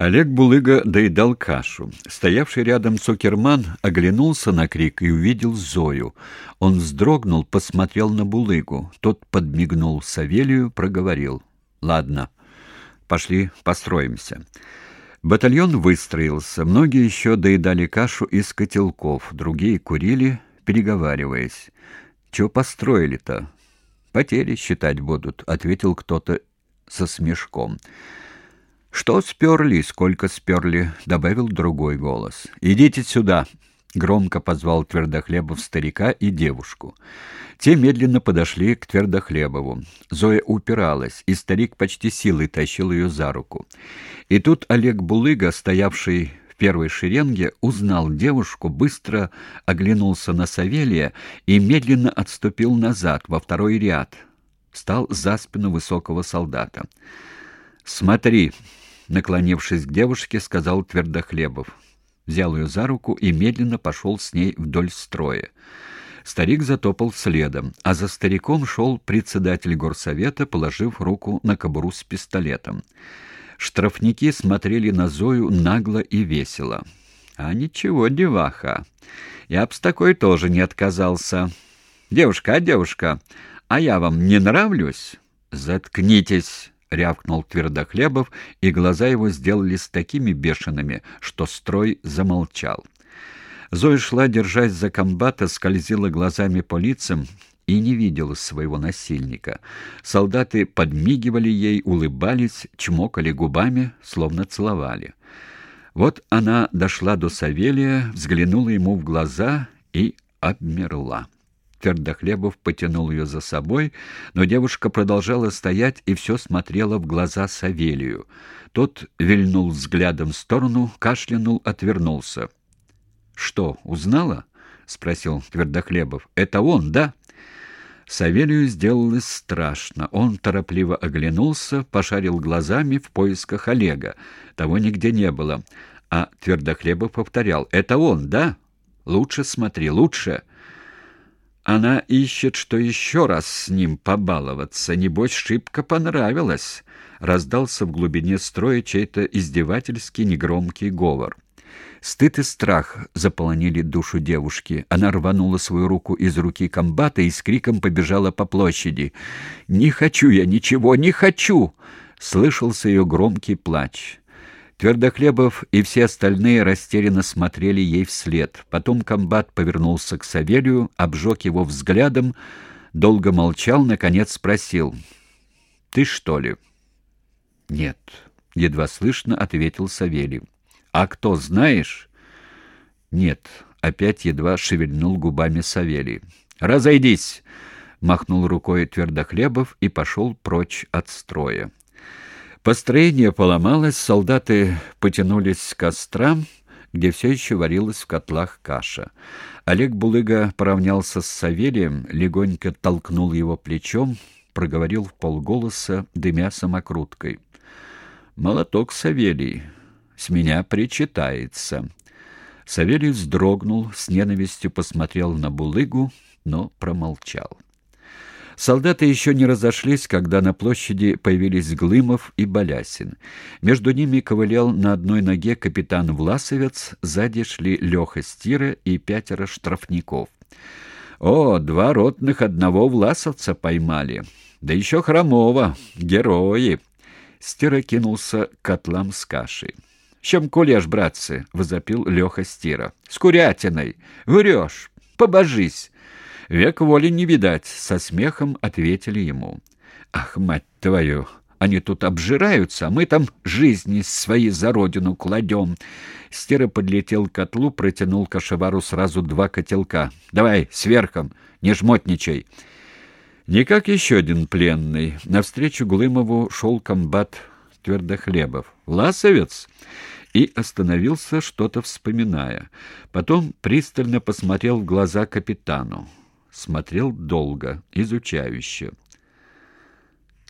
Олег Булыга доедал кашу. Стоявший рядом Цукерман оглянулся на крик и увидел Зою. Он вздрогнул, посмотрел на Булыгу. Тот подмигнул Савелию, проговорил. «Ладно, пошли построимся». Батальон выстроился. Многие еще доедали кашу из котелков, другие курили, переговариваясь. «Чего построили-то?» «Потери считать будут», — ответил кто-то со смешком. «Что сперли, сколько сперли?» — добавил другой голос. «Идите сюда!» — громко позвал Твердохлебов старика и девушку. Те медленно подошли к Твердохлебову. Зоя упиралась, и старик почти силой тащил ее за руку. И тут Олег Булыга, стоявший в первой шеренге, узнал девушку, быстро оглянулся на Савелия и медленно отступил назад, во второй ряд. Встал за спину высокого солдата. «Смотри!» Наклонившись к девушке, сказал Твердохлебов. Взял ее за руку и медленно пошел с ней вдоль строя. Старик затопал следом, а за стариком шел председатель горсовета, положив руку на кобуру с пистолетом. Штрафники смотрели на Зою нагло и весело. «А ничего, деваха, я б с такой тоже не отказался. Девушка, а девушка, а я вам не нравлюсь?» «Заткнитесь!» — рявкнул Твердохлебов, и глаза его сделались такими бешеными, что строй замолчал. Зоя шла, держась за комбата, скользила глазами по лицам и не видела своего насильника. Солдаты подмигивали ей, улыбались, чмокали губами, словно целовали. Вот она дошла до Савелия, взглянула ему в глаза и обмерла. Твердохлебов потянул ее за собой, но девушка продолжала стоять и все смотрела в глаза Савелию. Тот вильнул взглядом в сторону, кашлянул, отвернулся. «Что, узнала?» — спросил Твердохлебов. «Это он, да?» Савелию сделалось страшно. Он торопливо оглянулся, пошарил глазами в поисках Олега. Того нигде не было. А Твердохлебов повторял. «Это он, да? Лучше смотри, лучше!» Она ищет, что еще раз с ним побаловаться. Небось, шибко понравилось. Раздался в глубине строя чей-то издевательский негромкий говор. Стыд и страх заполонили душу девушки. Она рванула свою руку из руки комбата и с криком побежала по площади. «Не хочу я ничего, не хочу!» Слышался ее громкий плач. Твердохлебов и все остальные растерянно смотрели ей вслед. Потом комбат повернулся к Савелию, обжег его взглядом, долго молчал, наконец спросил. «Ты что ли?» «Нет», — едва слышно ответил Савелий. «А кто, знаешь?» «Нет», — опять едва шевельнул губами Савелий. «Разойдись!» — махнул рукой Твердохлебов и пошел прочь от строя. Построение поломалось, солдаты потянулись к кострам, где все еще варилась в котлах каша. Олег Булыга поравнялся с Савелием, легонько толкнул его плечом, проговорил в полголоса, дымя самокруткой. «Молоток, Савелий, с меня причитается». Савелий вздрогнул, с ненавистью посмотрел на Булыгу, но промолчал. Солдаты еще не разошлись, когда на площади появились Глымов и Балясин. Между ними ковылял на одной ноге капитан Власовец, сзади шли Леха Стира и пятеро штрафников. «О, два ротных одного власовца поймали! Да еще Хромова! Герои!» Стира кинулся к котлам с кашей. «Чем кулеш, братцы?» — возопил Леха Стира. «С курятиной! Врешь! Побожись!» Век воли не видать, со смехом ответили ему. Ах, мать твою, они тут обжираются, а мы там жизни свои за родину кладем. Стера подлетел к котлу, протянул кошевару сразу два котелка. Давай, сверхом, не жмотничай. Никак еще один пленный. Навстречу Глымову шел комбат Твердохлебов. «Ласовец?» и остановился, что-то вспоминая. Потом пристально посмотрел в глаза капитану смотрел долго, изучающе.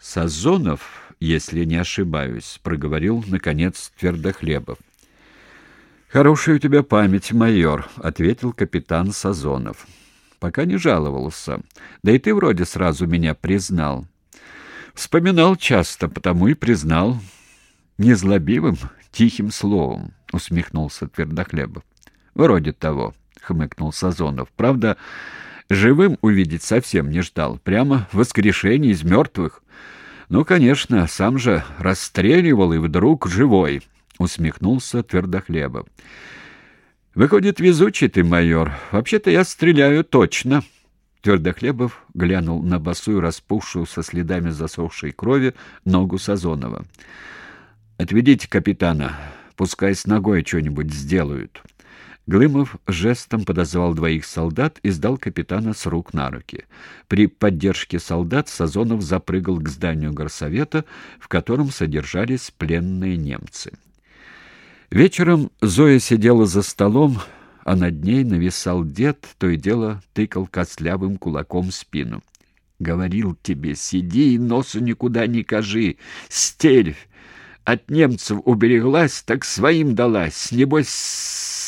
«Сазонов, если не ошибаюсь», — проговорил, наконец, Твердохлебов. «Хорошая у тебя память, майор», — ответил капитан Сазонов. «Пока не жаловался. Да и ты вроде сразу меня признал». «Вспоминал часто, потому и признал». незлобивым, тихим словом, — усмехнулся Твердохлебов. — Вроде того, — хмыкнул Сазонов. — Правда, живым увидеть совсем не ждал. Прямо воскрешение из мертвых. Ну, конечно, сам же расстреливал и вдруг живой, — усмехнулся Твердохлебов. — Выходит, везучий ты, майор. Вообще-то я стреляю точно. Твердохлебов глянул на босую, распухшую со следами засохшей крови ногу Сазонова. «Отведите капитана, пускай с ногой что-нибудь сделают». Глымов жестом подозвал двоих солдат и сдал капитана с рук на руки. При поддержке солдат Сазонов запрыгал к зданию горсовета, в котором содержались пленные немцы. Вечером Зоя сидела за столом, а над ней нависал дед, то и дело тыкал костлявым кулаком спину. «Говорил тебе, сиди и носу никуда не кажи, стервь! От немцев убереглась, так своим далась, небось,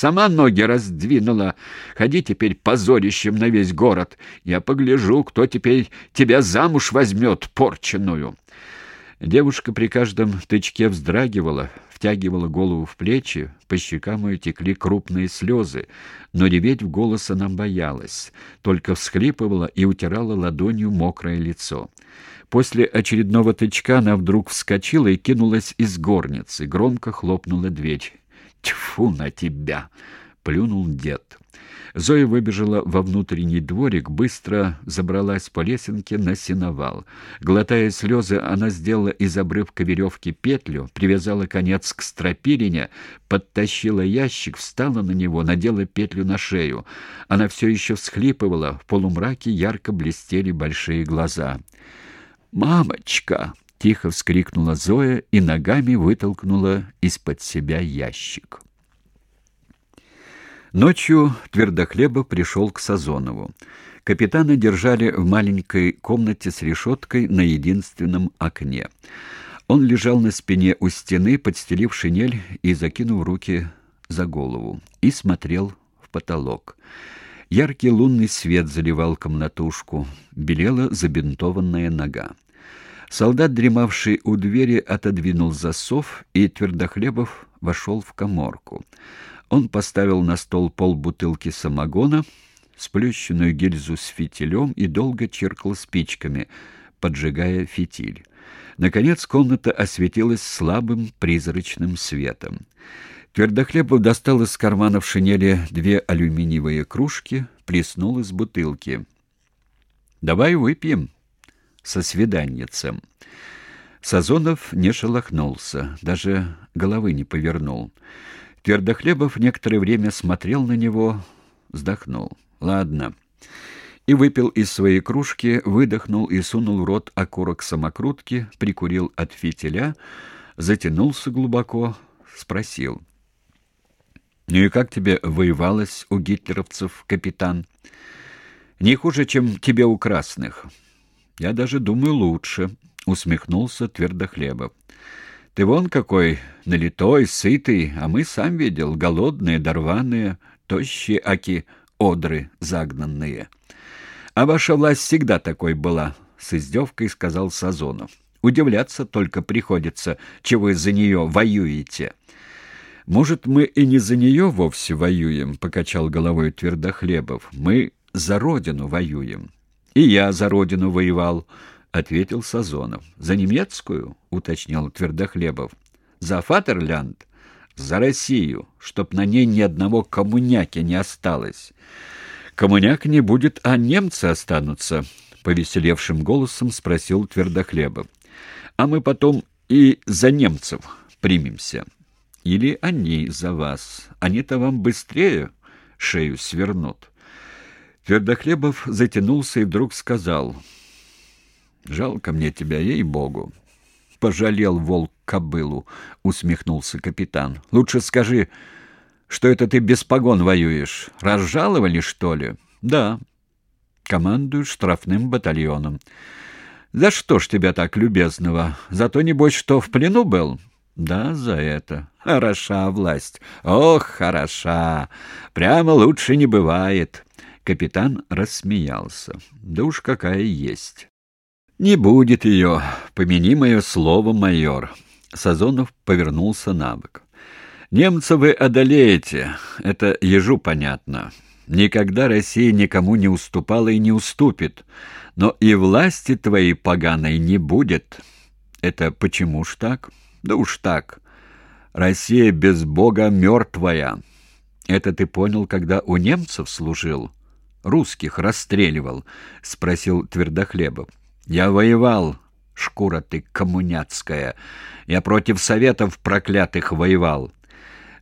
сама ноги раздвинула. Ходи теперь позорищем на весь город. Я погляжу, кто теперь тебя замуж возьмет, порченую». Девушка при каждом тычке вздрагивала, втягивала голову в плечи, по щекам ее текли крупные слезы, но реветь в голос она боялась, только всхлипывала и утирала ладонью мокрое лицо. После очередного тычка она вдруг вскочила и кинулась из горницы, громко хлопнула дверь. «Тьфу на тебя!» — плюнул дед. Зоя выбежала во внутренний дворик, быстро забралась по лесенке на сеновал. Глотая слезы, она сделала из обрывка веревки петлю, привязала конец к стропилине, подтащила ящик, встала на него, надела петлю на шею. Она все еще всхлипывала, в полумраке ярко блестели большие глаза. «Мамочка!» — тихо вскрикнула Зоя и ногами вытолкнула из-под себя ящик. Ночью Твердохлебов пришел к Сазонову. Капитана держали в маленькой комнате с решеткой на единственном окне. Он лежал на спине у стены, подстелив шинель и закинув руки за голову, и смотрел в потолок. Яркий лунный свет заливал комнатушку, белела забинтованная нога. Солдат, дремавший у двери, отодвинул засов, и Твердохлебов вошел в коморку. Он поставил на стол полбутылки самогона, сплющенную гильзу с фитилем и долго чиркал спичками, поджигая фитиль. Наконец комната осветилась слабым призрачным светом. Твердохлебов достал из кармана в шинели две алюминиевые кружки, плеснул из бутылки. «Давай выпьем со свиданницем». Сазонов не шелохнулся, даже головы не повернул. Твердохлебов некоторое время смотрел на него, вздохнул. «Ладно». И выпил из своей кружки, выдохнул и сунул в рот окурок самокрутки, прикурил от фитиля, затянулся глубоко, спросил. «Ну и как тебе воевалось у гитлеровцев, капитан?» «Не хуже, чем тебе у красных». «Я даже думаю, лучше», — усмехнулся Твердохлебов. Ты вон какой налитой, сытый, а мы, сам видел, голодные, дорваные, тощие аки одры загнанные. А ваша власть всегда такой была, — с издевкой сказал Сазонов. Удивляться только приходится, чего из-за нее воюете. Может, мы и не за нее вовсе воюем, — покачал головой Твердохлебов. Мы за родину воюем. И я за родину воевал, — ответил Сазонов. За немецкую, уточнил Твердохлебов. За Фатерлянд, за Россию, чтоб на ней ни одного коммуняки не осталось. Коммуняк не будет, а немцы останутся, повеселевшим голосом спросил Твердохлебов. А мы потом и за немцев примемся. Или они за вас. Они-то вам быстрее шею свернут. Твердохлебов затянулся и вдруг сказал: Жалко мне тебя, ей-богу. Пожалел волк кобылу, усмехнулся капитан. Лучше скажи, что это ты без погон воюешь. Разжаловали, что ли? Да. Командую штрафным батальоном. За что ж тебя так любезного? За то, небось, что в плену был? Да, за это. Хороша власть. Ох, хороша. Прямо лучше не бывает. Капитан рассмеялся. Да уж какая есть. «Не будет ее, помяни мое слово, майор. Сазонов повернулся на бок. «Немца вы одолеете, это ежу понятно. Никогда Россия никому не уступала и не уступит, но и власти твоей поганой не будет. Это почему ж так? Да уж так. Россия без Бога мертвая. Это ты понял, когда у немцев служил? Русских расстреливал?» — спросил Твердохлебов. «Я воевал, шкура ты коммуняцкая. Я против советов проклятых воевал.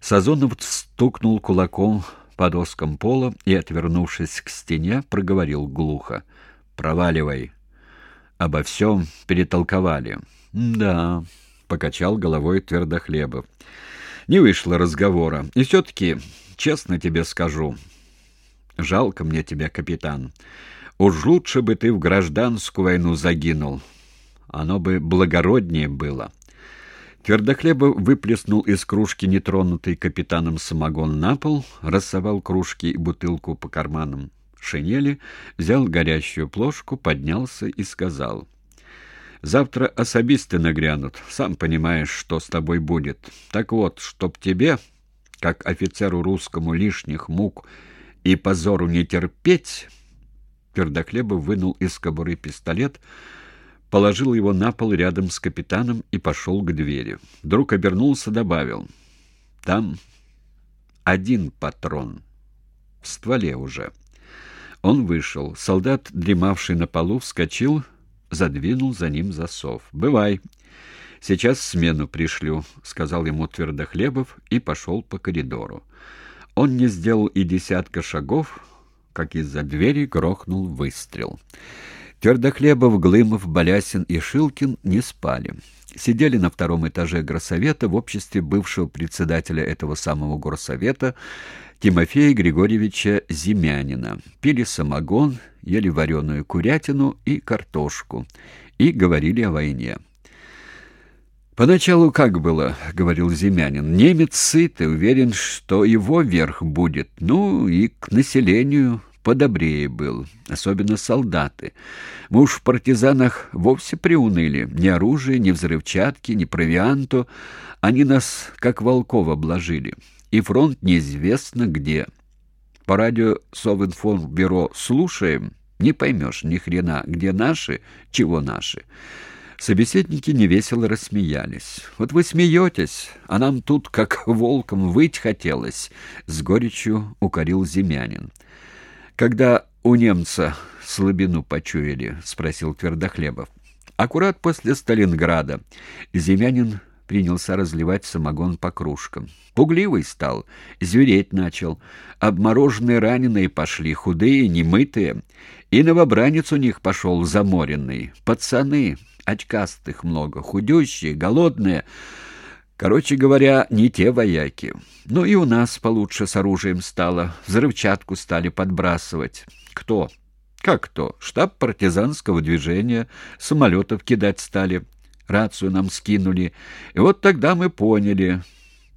Сазонов стукнул кулаком по доскам пола и, отвернувшись к стене, проговорил глухо. «Проваливай». Обо всем перетолковали. «Да», — покачал головой Твердохлебов. «Не вышло разговора. И все-таки, честно тебе скажу, жалко мне тебя, капитан. Уж лучше бы ты в гражданскую войну загинул» оно бы благороднее было. Твердохлебов выплеснул из кружки нетронутый капитаном самогон на пол, рассовал кружки и бутылку по карманам шинели, взял горящую плошку, поднялся и сказал. «Завтра особисты нагрянут. Сам понимаешь, что с тобой будет. Так вот, чтоб тебе, как офицеру русскому, лишних мук и позору не терпеть...» Твердохлебов вынул из кобуры пистолет, положил его на пол рядом с капитаном и пошел к двери. Вдруг обернулся, добавил. «Там один патрон. В стволе уже». Он вышел. Солдат, дремавший на полу, вскочил, задвинул за ним засов. «Бывай. Сейчас смену пришлю», — сказал ему Твердохлебов и пошел по коридору. Он не сделал и десятка шагов, как из-за двери грохнул выстрел. Твердохлебов, Глымов, Балясин и Шилкин не спали. Сидели на втором этаже горсовета в обществе бывшего председателя этого самого горсовета Тимофея Григорьевича Зимянина. Пили самогон, ели вареную курятину и картошку и говорили о войне. «Поначалу как было?» — говорил Зимянин. «Немец сыт и уверен, что его верх будет. Ну и к населению подобрее был, особенно солдаты. Мы уж в партизанах вовсе приуныли. Ни оружия, ни взрывчатки, ни провианту. Они нас, как волков, обложили. И фронт неизвестно где. По радио Совинформбюро слушаем, не поймешь ни хрена, где наши, чего наши. Собеседники невесело рассмеялись. «Вот вы смеетесь, а нам тут, как волком, выть хотелось», — с горечью укорил земянин. Когда у немца слабину почуяли, спросил Твердохлебов. Аккурат после Сталинграда земянин принялся разливать самогон по кружкам. Пугливый стал, звереть начал. Обмороженные раненые пошли, худые, немытые. И новобранец у них пошел заморенный. Пацаны, очкастых много, худющие, голодные. Короче говоря, не те вояки. Ну и у нас получше с оружием стало. Взрывчатку стали подбрасывать. Кто? Как кто? Штаб партизанского движения. Самолетов кидать стали. Рацию нам скинули. И вот тогда мы поняли.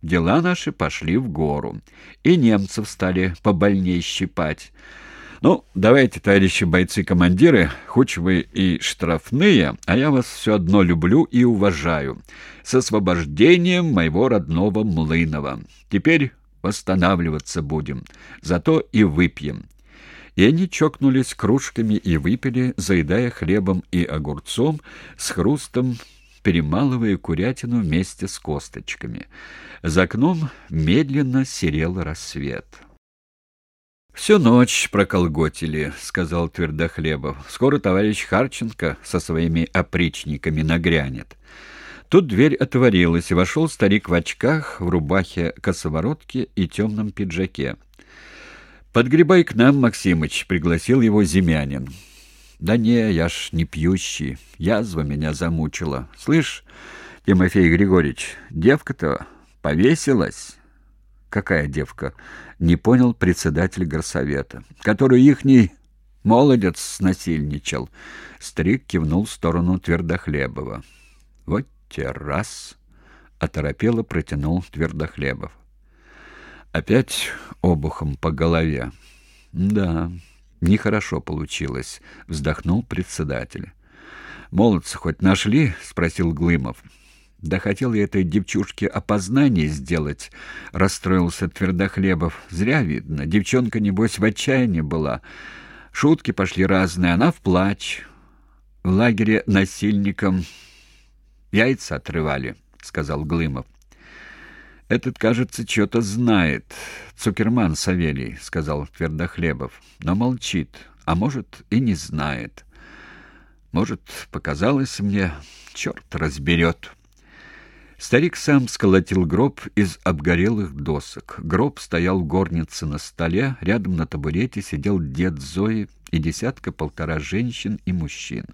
Дела наши пошли в гору. И немцев стали побольней щипать. Ну, давайте, товарищи бойцы-командиры, хоть вы и штрафные, а я вас все одно люблю и уважаю. С освобождением моего родного Млынова. Теперь восстанавливаться будем, зато и выпьем». И они чокнулись кружками и выпили, заедая хлебом и огурцом, с хрустом перемалывая курятину вместе с косточками. За окном медленно серел рассвет. «Всю ночь проколготили», — сказал Твердохлебов. «Скоро товарищ Харченко со своими опричниками нагрянет». Тут дверь отворилась, и вошел старик в очках, в рубахе косоворотке и темном пиджаке. «Подгребай к нам, Максимыч», — пригласил его земянин. «Да не, я ж не пьющий, язва меня замучила. Слышь, Тимофей Григорьевич, девка-то повесилась». «Какая девка?» — не понял председатель горсовета. «Которую ихний молодец снасильничал». Старик кивнул в сторону Твердохлебова. «Вот те раз!» — оторопело протянул Твердохлебов. «Опять обухом по голове?» «Да, нехорошо получилось», — вздохнул председатель. «Молодцы хоть нашли?» — спросил Глымов. Да хотел я этой девчушке опознание сделать, расстроился Твердохлебов. Зря видно, девчонка, небось, в отчаянии была. Шутки пошли разные, она в плач. В лагере насильникам яйца отрывали, сказал Глымов. Этот, кажется, что-то знает. Цукерман Савелий, сказал Твердохлебов, но молчит, а может и не знает. Может, показалось мне, черт разберет. Старик сам сколотил гроб из обгорелых досок. Гроб стоял в горнице на столе, рядом на табурете сидел дед Зои и десятка-полтора женщин и мужчин.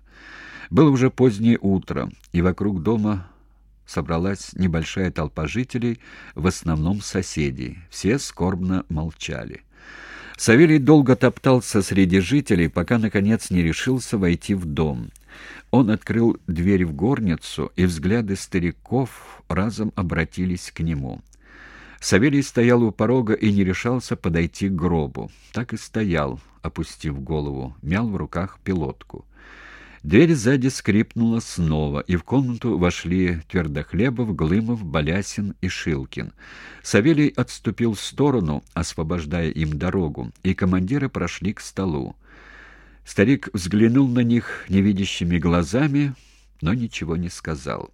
Было уже позднее утро, и вокруг дома собралась небольшая толпа жителей, в основном соседей. Все скорбно молчали. Савелий долго топтался среди жителей, пока, наконец, не решился войти в дом. Он открыл дверь в горницу, и взгляды стариков разом обратились к нему. Савелий стоял у порога и не решался подойти к гробу. Так и стоял, опустив голову, мял в руках пилотку. Дверь сзади скрипнула снова, и в комнату вошли Твердохлебов, Глымов, Балясин и Шилкин. Савелий отступил в сторону, освобождая им дорогу, и командиры прошли к столу. Старик взглянул на них невидящими глазами, но ничего не сказал.